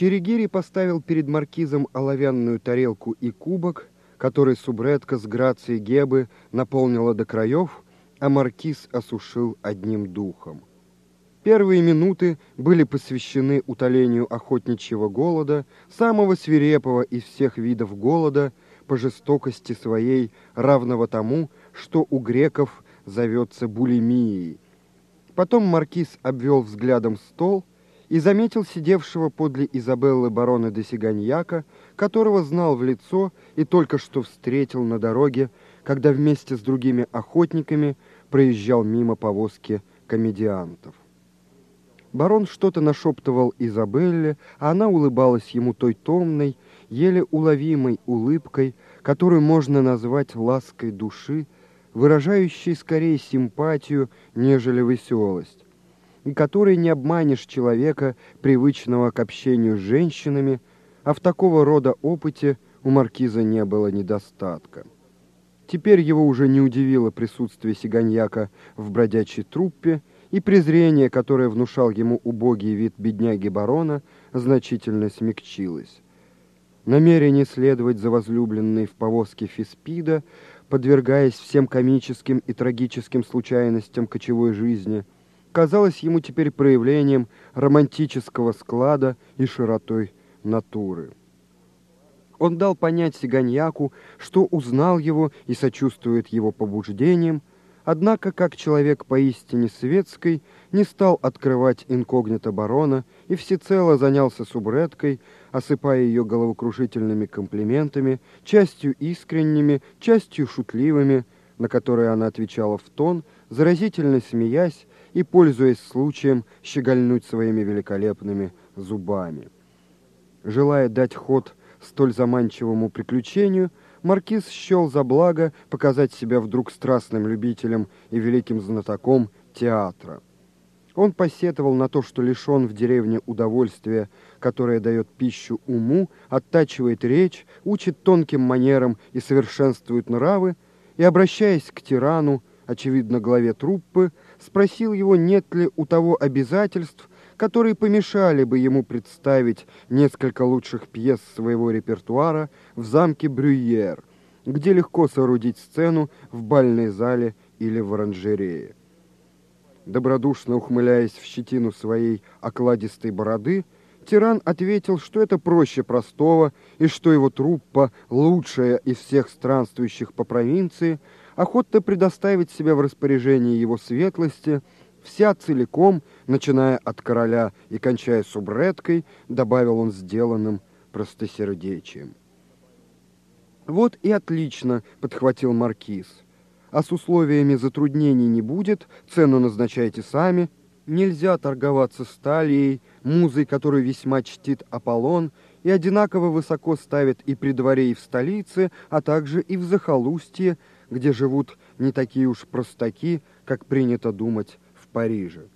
Черегири поставил перед маркизом оловянную тарелку и кубок, который субредка с грацией Гебы наполнила до краев, а маркиз осушил одним духом. Первые минуты были посвящены утолению охотничьего голода, самого свирепого из всех видов голода, по жестокости своей, равного тому, что у греков зовется булимией. Потом маркиз обвел взглядом стол и заметил сидевшего подле Изабеллы барона де Сиганьяка, которого знал в лицо и только что встретил на дороге, когда вместе с другими охотниками проезжал мимо повозки комедиантов. Барон что-то нашептывал Изабелле, а она улыбалась ему той томной, еле уловимой улыбкой, которую можно назвать лаской души, выражающей скорее симпатию, нежели веселость, и которой не обманешь человека, привычного к общению с женщинами, а в такого рода опыте у маркиза не было недостатка. Теперь его уже не удивило присутствие сиганьяка в бродячей труппе, и презрение, которое внушал ему убогий вид бедняги барона, значительно смягчилось. Намерение следовать за возлюбленной в повозке Фиспида, подвергаясь всем комическим и трагическим случайностям кочевой жизни, казалось ему теперь проявлением романтического склада и широтой натуры. Он дал понять Сиганьяку, что узнал его и сочувствует его побуждениям, Однако, как человек поистине светской, не стал открывать инкогнито барона и всецело занялся субредкой, осыпая ее головокрушительными комплиментами, частью искренними, частью шутливыми, на которые она отвечала в тон, заразительно смеясь и пользуясь случаем щегольнуть своими великолепными зубами. Желая дать ход столь заманчивому приключению, маркиз счел за благо показать себя вдруг страстным любителем и великим знатоком театра. Он посетовал на то, что лишен в деревне удовольствия, которое дает пищу уму, оттачивает речь, учит тонким манерам и совершенствует нравы, и, обращаясь к тирану, очевидно, главе труппы, спросил его, нет ли у того обязательств, которые помешали бы ему представить несколько лучших пьес своего репертуара в замке Брюйер, где легко соорудить сцену в бальной зале или в оранжерее. Добродушно ухмыляясь в щетину своей окладистой бороды, тиран ответил, что это проще простого и что его труппа, лучшая из всех странствующих по провинции, охотно предоставить себя в распоряжение его светлости – вся целиком, начиная от короля и кончая субредкой, добавил он сделанным простосердечием. «Вот и отлично», — подхватил маркиз. «А с условиями затруднений не будет, цену назначайте сами. Нельзя торговаться сталией, музой, которую весьма чтит Аполлон, и одинаково высоко ставит и при дворе, и в столице, а также и в захолустье, где живут не такие уж простаки, как принято думать, Париже.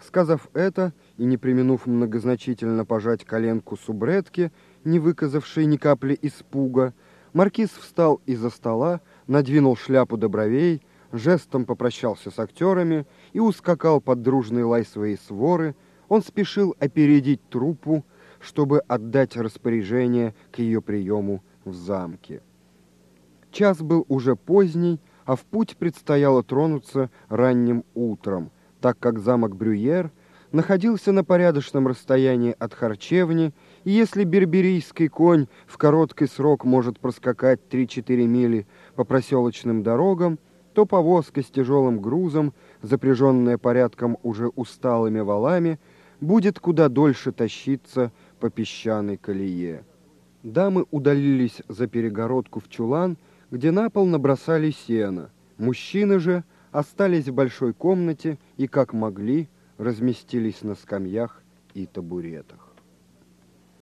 Сказав это и не применув многозначительно пожать коленку субредки, не выказавшей ни капли испуга, маркиз встал из-за стола, надвинул шляпу до бровей, жестом попрощался с актерами и ускакал под дружный лай своей своры. Он спешил опередить труппу, чтобы отдать распоряжение к ее приему в замке. Час был уже поздний, а в путь предстояло тронуться ранним утром, так как замок Брюер находился на порядочном расстоянии от харчевни, и если берберийский конь в короткий срок может проскакать 3-4 мили по проселочным дорогам, то повозка с тяжелым грузом, запряженная порядком уже усталыми валами, будет куда дольше тащиться по песчаной колее. Дамы удалились за перегородку в чулан, где на пол набросали сено. Мужчины же остались в большой комнате и, как могли, разместились на скамьях и табуретах.